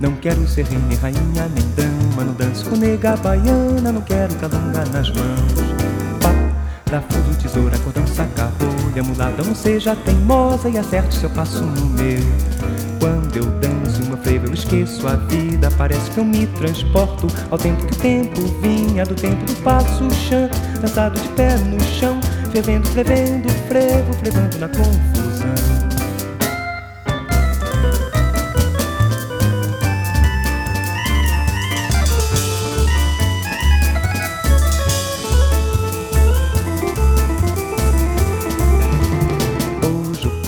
Não quero ser rei nem rainha nem dama Não danço com nega baiana Não quero calunga nas mãos. Pá, parafuso, tesoura, cordão, saca, rolha Mulada, não seja teimosa E acerte seu passo no meu. Quando eu danço meu frevo eu esqueço a vida Parece que eu me transporto Ao tempo que o tempo vinha Do tempo do passo chão Dançado de pé no chão Fervendo, fervendo, frevo Frevando na confusão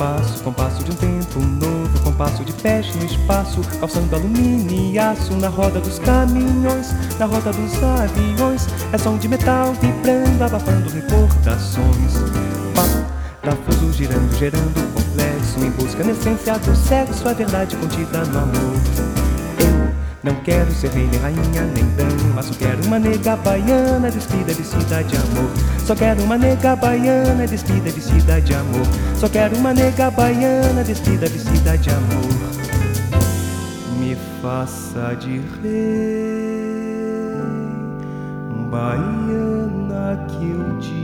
passo, compasso de um tempo novo, compasso de pés no espaço, calçando alumínio e aço na roda dos caminhões, na roda dos aviões, é som de metal vibrando, abafando recordações. Parafuso girando, gerando complexo, em busca na essência do sexo, a verdade contida no amor. Não quero ser rei, nem rainha, nem dama Só quero uma nega baiana despida, vestida de amor. Só quero uma nega baiana despida, vestida de amor. Só quero uma nega baiana despida, vestida de amor. Me faça de rei Baiana que eu despejo